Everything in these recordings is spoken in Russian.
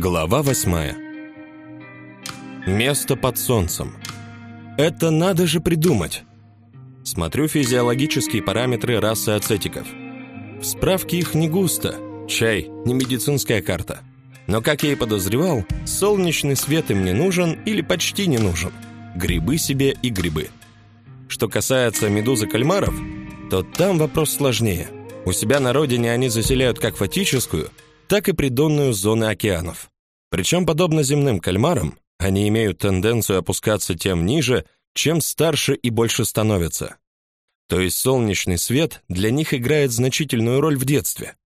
Глава восьмая. Место под солнцем. Это надо же придумать. Смотрю физиологические параметры расы ацетиков. В справке их не густо. Чай, не медицинская карта. Но, как я и подозревал, солнечный свет им не нужен или почти не нужен. Грибы себе и грибы. Что касается медузы кальмаров, то там вопрос сложнее. У себя на родине они заселяют как фатическую – так и придонную зоны океанов. Причем, подобно земным кальмарам, они имеют тенденцию опускаться тем ниже, чем старше и больше становятся. То есть солнечный свет для них играет значительную роль в детстве.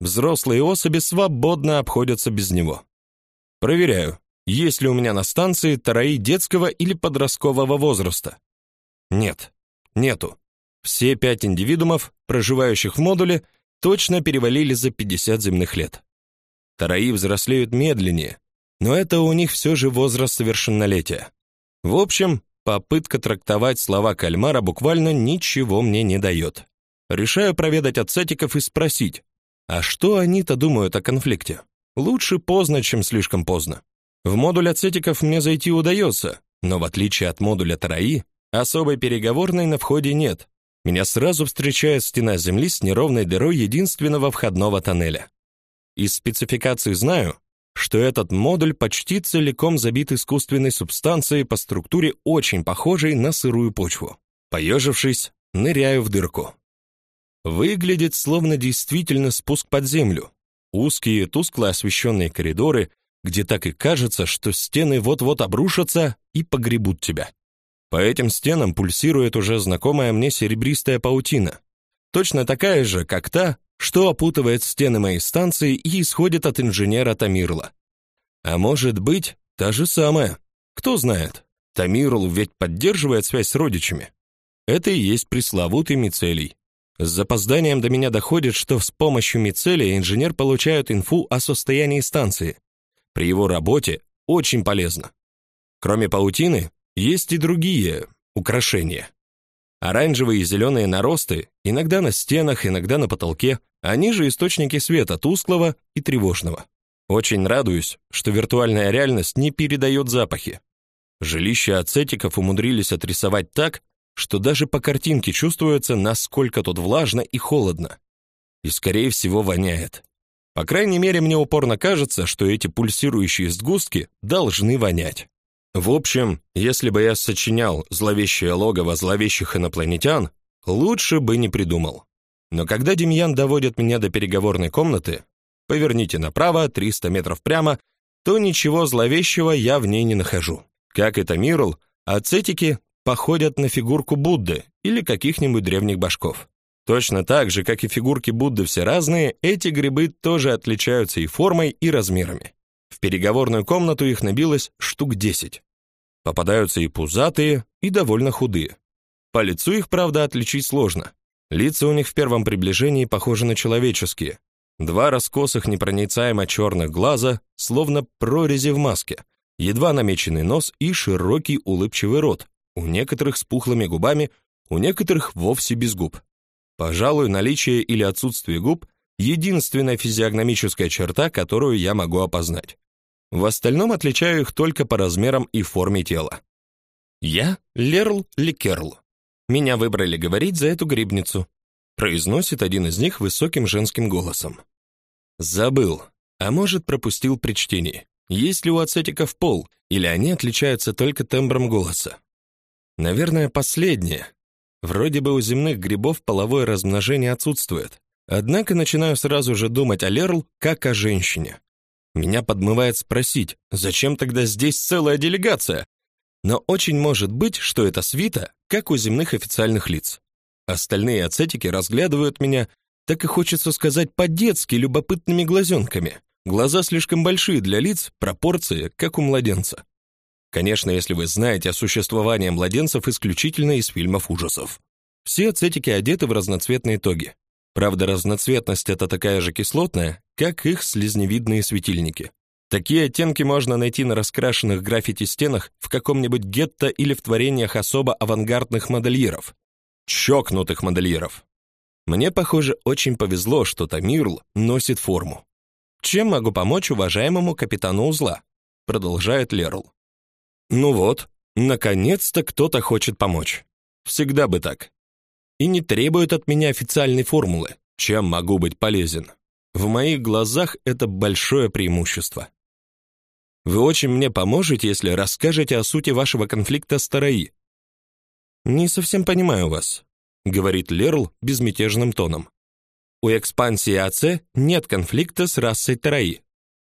Взрослые особи свободно обходятся без него. Проверяю, есть ли у меня на станции тараи детского или подросткового возраста. Нет, нету. Все пять индивидуумов, проживающих в модуле, точно перевалили за 50 земных лет. Тараи взрослеют медленнее, но это у них все же возраст совершеннолетия. В общем, попытка трактовать слова кальмара буквально ничего мне не дает. Решаю проведать ацетиков и спросить, а что они-то думают о конфликте? Лучше поздно, чем слишком поздно. В модуль ацетиков мне зайти удается, но в отличие от модуля Тараи, особой переговорной на входе нет. Меня сразу встречает стена земли с неровной дырой единственного входного тоннеля. Из спецификаций знаю, что этот модуль почти целиком забит искусственной субстанцией по структуре очень похожей на сырую почву. Поежившись, ныряю в дырку. Выглядит словно действительно спуск под землю. Узкие, тускло освещенные коридоры, где так и кажется, что стены вот-вот обрушатся и погребут тебя. По этим стенам пульсирует уже знакомая мне серебристая паутина, точно такая же, как та, что опутывает стены моей станции и исходит от инженера Тамирла. А может быть, та же самая. Кто знает? Тамирл ведь поддерживает связь с родичами. Это и есть пресловутый мицелий. С запозданием до меня доходит, что с помощью мицелия инженер получает инфу о состоянии станции. При его работе очень полезно. Кроме паутины, есть и другие украшения. Оранжевые и зеленые наросты, иногда на стенах, иногда на потолке, они же источники света тусклого и тревожного. Очень радуюсь, что виртуальная реальность не передает запахи. Жилища ацетиков умудрились отрисовать так, что даже по картинке чувствуется, насколько тут влажно и холодно. И скорее всего воняет. По крайней мере, мне упорно кажется, что эти пульсирующие сгустки должны вонять. В общем, если бы я сочинял зловещее логово зловещих инопланетян, лучше бы не придумал. Но когда Демьян доводит меня до переговорной комнаты, поверните направо, 300 метров прямо, то ничего зловещего я в ней не нахожу. Как это Мирл, ацетики походят на фигурку Будды или каких-нибудь древних башков. Точно так же, как и фигурки Будды все разные, эти грибы тоже отличаются и формой, и размерами. В переговорную комнату их набилось штук десять. Попадаются и пузатые, и довольно худые. По лицу их, правда, отличить сложно. Лица у них в первом приближении похожи на человеческие. Два раскосых непроницаемо черных глаза, словно прорези в маске, едва намеченный нос и широкий улыбчивый рот, у некоторых с пухлыми губами, у некоторых вовсе без губ. Пожалуй, наличие или отсутствие губ единственная физиогномическая черта, которую я могу опознать. В остальном отличаю их только по размерам и форме тела. Я Лерл Ликерл. Меня выбрали говорить за эту грибницу, произносит один из них высоким женским голосом. Забыл, а может, пропустил при чтении. Есть ли у ацетиков пол, или они отличаются только тембром голоса? Наверное, последнее. Вроде бы у земных грибов половое размножение отсутствует. Однако начинаю сразу же думать о Лерл как о женщине. Меня подмывает спросить, зачем тогда здесь целая делегация? Но очень может быть, что это свита, как у земных официальных лиц. Остальные ацетики разглядывают меня, так и хочется сказать по-детски любопытными глазенками. Глаза слишком большие для лиц, пропорции, как у младенца. Конечно, если вы знаете о существовании младенцев исключительно из фильмов ужасов. Все ацетики одеты в разноцветные тоги. Правда, разноцветность это такая же кислотная, как их слизневидные светильники. Такие оттенки можно найти на раскрашенных граффити стенах в каком-нибудь гетто или в творениях особо авангардных модельеров, чокнутых модельеров. Мне, похоже, очень повезло, что Тамирл носит форму. Чем могу помочь уважаемому капитану узла? продолжает Лерл. Ну вот, наконец-то кто-то хочет помочь. Всегда бы так. И не требует от меня официальной формулы, чем могу быть полезен. В моих глазах это большое преимущество. Вы очень мне поможете, если расскажете о сути вашего конфликта с Тараи. Не совсем понимаю вас, говорит Лерл безмятежным тоном. У экспансии АЦ нет конфликта с расой Тараи.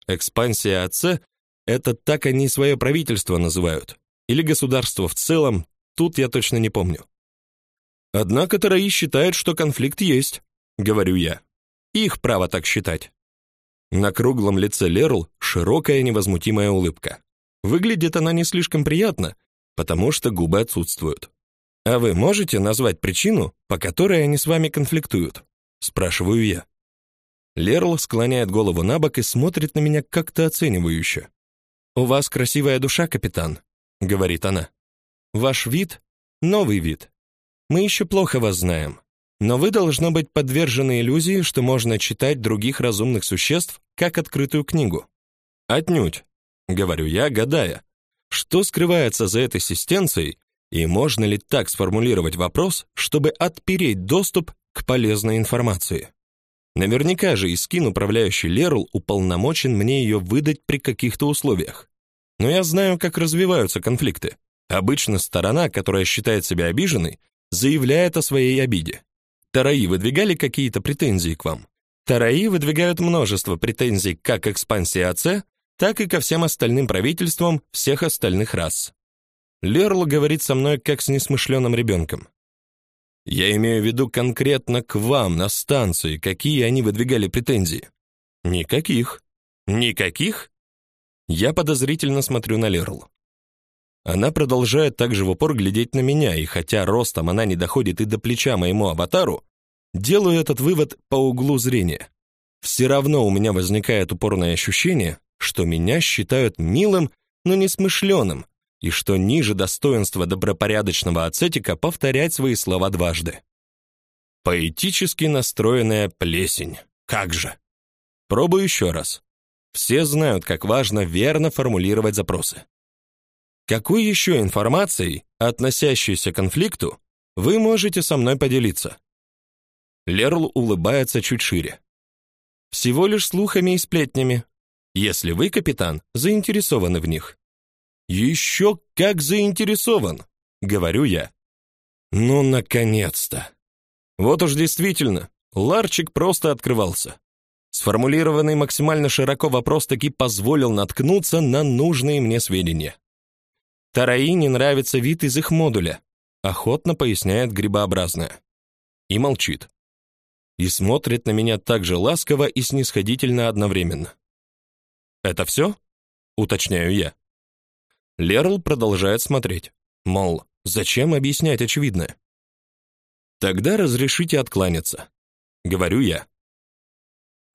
Экспансия АЦ это так они свое правительство называют, или государство в целом, тут я точно не помню. Однако Тараи считает, что конфликт есть, говорю я. Их право так считать. На круглом лице Лерл широкая невозмутимая улыбка. Выглядит она не слишком приятно, потому что губы отсутствуют. А вы можете назвать причину, по которой они с вами конфликтуют? спрашиваю я. Лерл склоняет голову набок и смотрит на меня как-то оценивающе. У вас красивая душа, капитан, говорит она. Ваш вид новый вид. Мы еще плохо вас знаем, но вы должно быть подвержены иллюзии, что можно читать других разумных существ как открытую книгу. Отнюдь, говорю я, гадая, что скрывается за этой систенцией и можно ли так сформулировать вопрос, чтобы отпереть доступ к полезной информации. Наверняка же Искин, управляющий Лерл, уполномочен мне ее выдать при каких-то условиях. Но я знаю, как развиваются конфликты. Обычно сторона, которая считает себя обиженной, заявляет о своей обиде. Тараи выдвигали какие-то претензии к вам? Тараи выдвигают множество претензий как к экспансии АЦ, так и ко всем остальным правительствам всех остальных рас. Лерл говорит со мной как с несмышленым ребенком. Я имею в виду конкретно к вам на станции, какие они выдвигали претензии. Никаких. Никаких? Я подозрительно смотрю на Лерл. Она продолжает также в упор глядеть на меня, и хотя ростом она не доходит и до плеча моему аватару, делаю этот вывод по углу зрения. Все равно у меня возникает упорное ощущение, что меня считают милым, но не смышленым, и что ниже достоинства добропорядочного ацетика повторять свои слова дважды. Поэтически настроенная плесень. Как же. Пробую еще раз. Все знают, как важно верно формулировать запросы. Какой еще информацией, относящейся к конфликту, вы можете со мной поделиться? Лерл улыбается чуть шире. Всего лишь слухами и сплетнями, если вы, капитан, заинтересованы в них. «Еще как заинтересован, говорю я. Ну наконец-то. Вот уж действительно, ларчик просто открывался. Сформулированный максимально широко вопрос таки позволил наткнуться на нужные мне сведения. Тараи не нравится вид из их модуля, охотно поясняет грибообразная. И молчит. И смотрит на меня так же ласково и снисходительно одновременно. Это все? уточняю я. Лерл продолжает смотреть. Мол, зачем объяснять очевидное? Тогда разрешите откланяться, говорю я.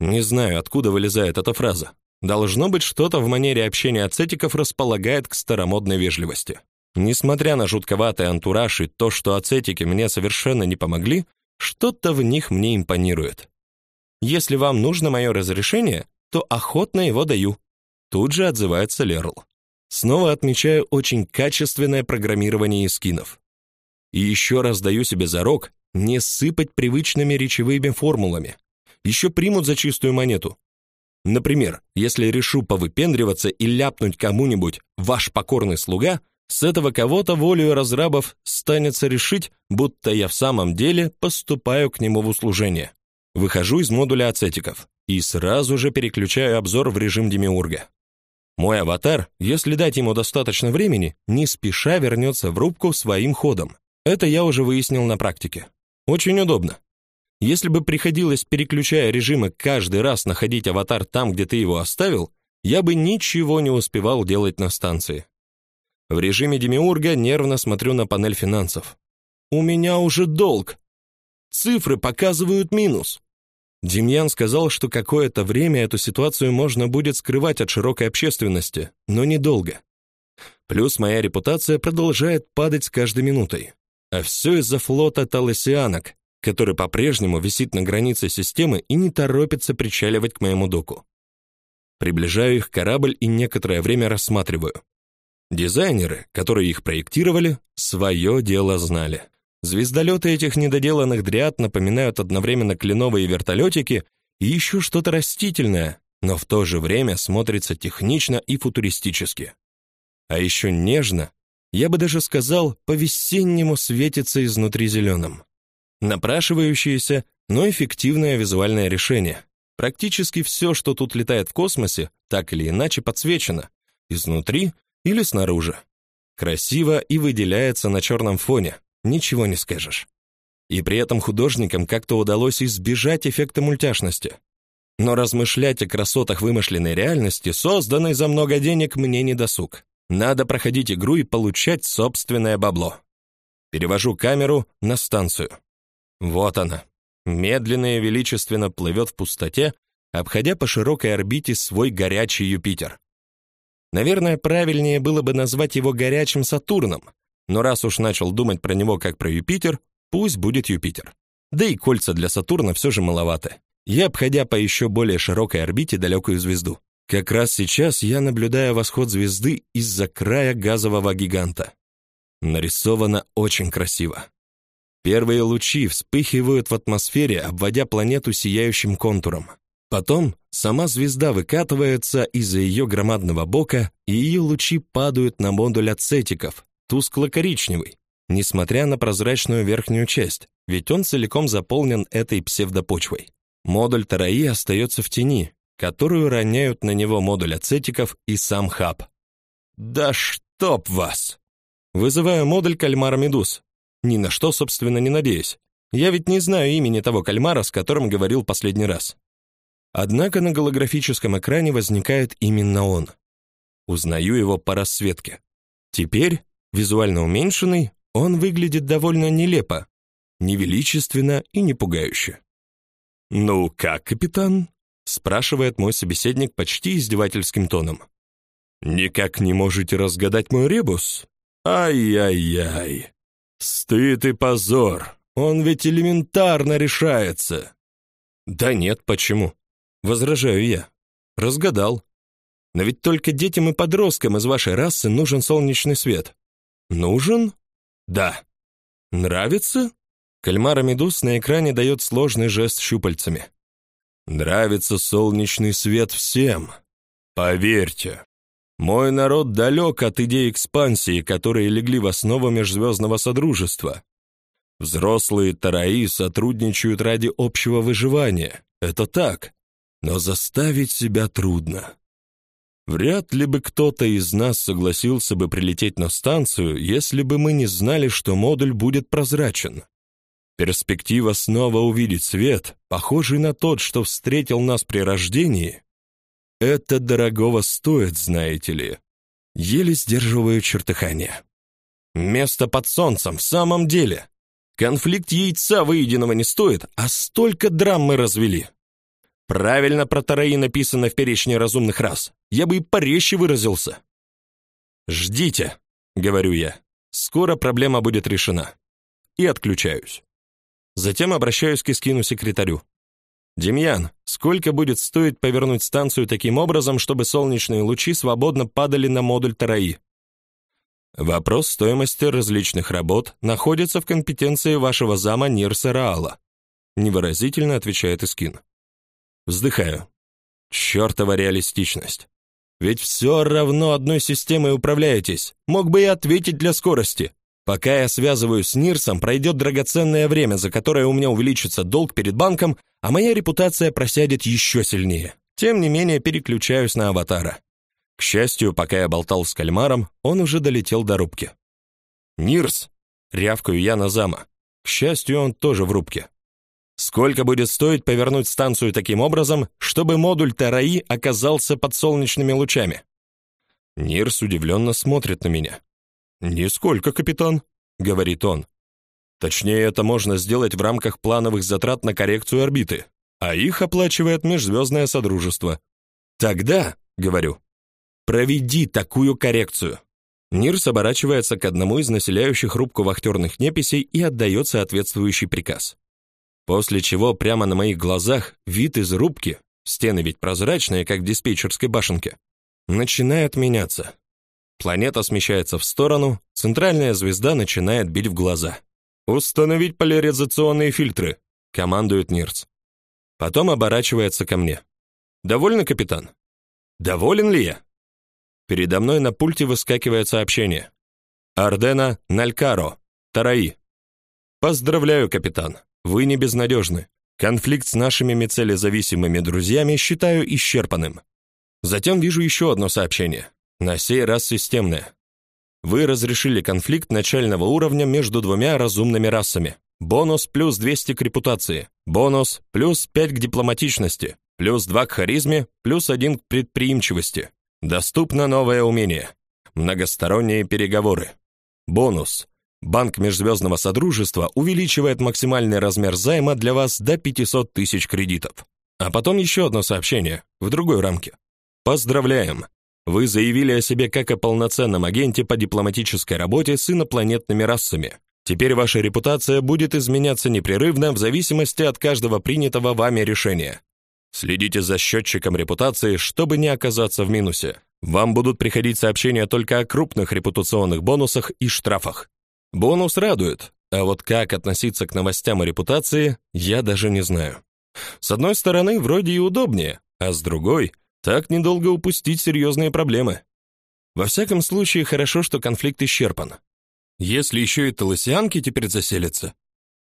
Не знаю, откуда вылезает эта фраза. Должно быть, что-то в манере общения ацетиков располагает к старомодной вежливости. Несмотря на жутковатый антураж и то, что ацетики мне совершенно не помогли, что-то в них мне импонирует. Если вам нужно мое разрешение, то охотно его даю. Тут же отзывается Лерл. Снова отмечаю очень качественное программирование скинов. И еще раз даю себе зарок не сыпать привычными речевыми формулами. Еще примут за чистую монету. Например, если решу повыпендриваться и ляпнуть кому-нибудь «ваш покорный слуга», с этого кого-то волею разрабов станется решить, будто я в самом деле поступаю к нему в услужение. Выхожу из модуля ацетиков и сразу же переключаю обзор в режим демиурга. Мой аватар, если дать ему достаточно времени, не спеша вернется в рубку своим ходом. Это я уже выяснил на практике. Очень удобно. Если бы приходилось, переключая режимы, каждый раз находить аватар там, где ты его оставил, я бы ничего не успевал делать на станции. В режиме демиурга нервно смотрю на панель финансов. У меня уже долг. Цифры показывают минус. Демьян сказал, что какое-то время эту ситуацию можно будет скрывать от широкой общественности, но недолго. Плюс моя репутация продолжает падать с каждой минутой. А все из-за флота таласианок, который по-прежнему висит на границе системы и не торопится причаливать к моему доку. Приближаю их корабль и некоторое время рассматриваю. Дизайнеры, которые их проектировали, свое дело знали. Звездолеты этих недоделанных дриад напоминают одновременно кленовые вертолетики и еще что-то растительное, но в то же время смотрится технично и футуристически. А еще нежно, я бы даже сказал, по-весеннему светится изнутри зеленым. Напрашивающееся, но эффективное визуальное решение. Практически все, что тут летает в космосе, так или иначе подсвечено, изнутри или снаружи. Красиво и выделяется на черном фоне, ничего не скажешь. И при этом художникам как-то удалось избежать эффекта мультяшности. Но размышлять о красотах вымышленной реальности, созданной за много денег, мне не досуг. Надо проходить игру и получать собственное бабло. Перевожу камеру на станцию. Вот она. Медленно и величественно плывет в пустоте, обходя по широкой орбите свой горячий Юпитер. Наверное, правильнее было бы назвать его горячим Сатурном, но раз уж начал думать про него как про Юпитер, пусть будет Юпитер. Да и кольца для Сатурна все же маловаты. И обходя по еще более широкой орбите далекую звезду. Как раз сейчас я наблюдаю восход звезды из-за края газового гиганта. Нарисовано очень красиво. Первые лучи вспыхивают в атмосфере, обводя планету сияющим контуром. Потом сама звезда выкатывается из-за ее громадного бока, и ее лучи падают на модуль ацетиков, тускло-коричневый, несмотря на прозрачную верхнюю часть, ведь он целиком заполнен этой псевдопочвой. Модуль Тараи остается в тени, которую роняют на него модуль ацетиков и сам хаб. Да чтоб вас! Вызываю модуль кальмара медуз, ни на что, собственно, не надеюсь. Я ведь не знаю имени того кальмара, с которым говорил последний раз. Однако на голографическом экране возникает именно он. Узнаю его по расцветке. Теперь, визуально уменьшенный, он выглядит довольно нелепо, невеличественно и не пугающе. «Ну как, капитан?» — спрашивает мой собеседник почти издевательским тоном. «Никак не можете разгадать мой ребус? Ай-яй-яй!» Стыд и позор. Он ведь элементарно решается. Да нет, почему? Возражаю я. Разгадал. Но ведь только детям и подросткам из вашей расы нужен солнечный свет. Нужен? Да. Нравится? Кальмара Медуз на экране дает сложный жест щупальцами. Нравится солнечный свет всем. Поверьте. Мой народ далек от идей экспансии, которые легли в основу межзвездного содружества. Взрослые тараи сотрудничают ради общего выживания. Это так. Но заставить себя трудно. Вряд ли бы кто-то из нас согласился бы прилететь на станцию, если бы мы не знали, что модуль будет прозрачен. Перспектива снова увидеть свет, похожий на тот, что встретил нас при рождении, это дорогого стоит, знаете ли. Еле сдерживаю чертыхание. Место под солнцем, в самом деле. Конфликт яйца выеденного не стоит, а столько драм мы развели. Правильно про Тараи написано в перечне разумных рас. Я бы и порезче выразился. «Ждите», — говорю я. «Скоро проблема будет решена». И отключаюсь. Затем обращаюсь к Искину секретарю. Демьян, сколько будет стоить повернуть станцию таким образом, чтобы солнечные лучи свободно падали на модуль Тараи? Вопрос стоимости различных работ находится в компетенции вашего зама Нирса Раала, невыразительно отвечает Искин. Вздыхаю. Чёртова реалистичность. Ведь все равно одной системой управляетесь. Мог бы и ответить для скорости. Пока я связываюсь с Нирсом, пройдет драгоценное время, за которое у меня увеличится долг перед банком, а моя репутация просядет еще сильнее. Тем не менее, переключаюсь на аватара. К счастью, пока я болтал с кальмаром, он уже долетел до рубки. «Нирс!» — рявкаю я на зама. К счастью, он тоже в рубке. «Сколько будет стоить повернуть станцию таким образом, чтобы модуль Тараи оказался под солнечными лучами?» Нирс удивленно смотрит на меня. «Нисколько, капитан», — говорит он. Точнее, это можно сделать в рамках плановых затрат на коррекцию орбиты, а их оплачивает Межзвездное Содружество. «Тогда», — говорю, — «проведи такую коррекцию». Нирс оборачивается к одному из населяющих рубку вахтерных неписей и отдает соответствующий приказ. После чего прямо на моих глазах вид из рубки, стены ведь прозрачные, как в диспетчерской башенке, начинает меняться. Планета смещается в сторону, центральная звезда начинает бить в глаза. Установить поляризационные фильтры, командует Нирц. Потом оборачивается ко мне. Довольны, капитан? Доволен ли я? Передо мной на пульте выскакивает сообщение. Ардена Налькаро, Тараи. Поздравляю, капитан. Вы не безнадежны. Конфликт с нашими мицелезависимыми друзьями считаю исчерпанным. Затем вижу еще одно сообщение. На сей раз системное. Вы разрешили конфликт начального уровня между двумя разумными расами. Бонус плюс 200 к репутации. Бонус плюс 5 к дипломатичности. Плюс 2 к харизме, плюс 1 к предприимчивости. Доступно новое умение. Многосторонние переговоры. Бонус. Банк Межзвездного Содружества увеличивает максимальный размер займа для вас до 500 тысяч кредитов. А потом еще одно сообщение в другой рамке. Поздравляем! Вы заявили о себе как о полноценном агенте по дипломатической работе с инопланетными расами. Теперь ваша репутация будет изменяться непрерывно в зависимости от каждого принятого вами решения. Следите за счетчиком репутации, чтобы не оказаться в минусе. Вам будут приходить сообщения только о крупных репутационных бонусах и штрафах. Бонус радует, а вот как относиться к новостям о репутации, я даже не знаю. С одной стороны, вроде и удобнее, а с другой, так недолго упустить серьезные проблемы. Во всяком случае, хорошо, что конфликт исчерпан. Если еще и таласианки теперь заселятся.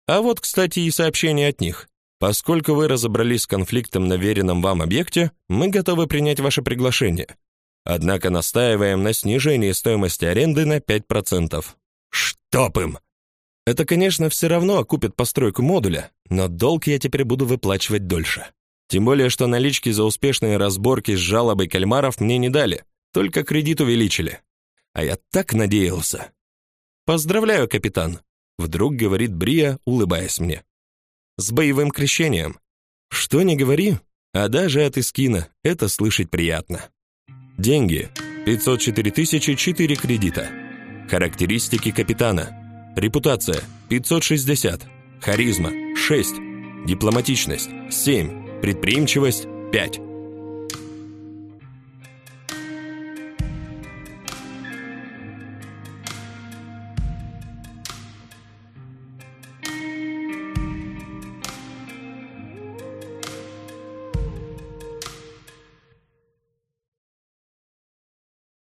А вот, кстати, и сообщение от них. Поскольку вы разобрались с конфликтом на веренном вам объекте, мы готовы принять ваше приглашение. Однако настаиваем на снижении стоимости аренды на 5%. Чтоб им! Это, конечно, все равно окупит постройку модуля, но долг я теперь буду выплачивать дольше. Тем более, что налички за успешные разборки с жалобой кальмаров мне не дали, только кредит увеличили. А я так надеялся. Поздравляю, капитан, вдруг говорит Брия, улыбаясь мне с боевым крещением. Что ни говори, а даже от Искина это слышать приятно. Деньги 504 тысячи 4 кредита. Характеристики капитана. Репутация 560, харизма 6, дипломатичность 7, предприимчивость 5.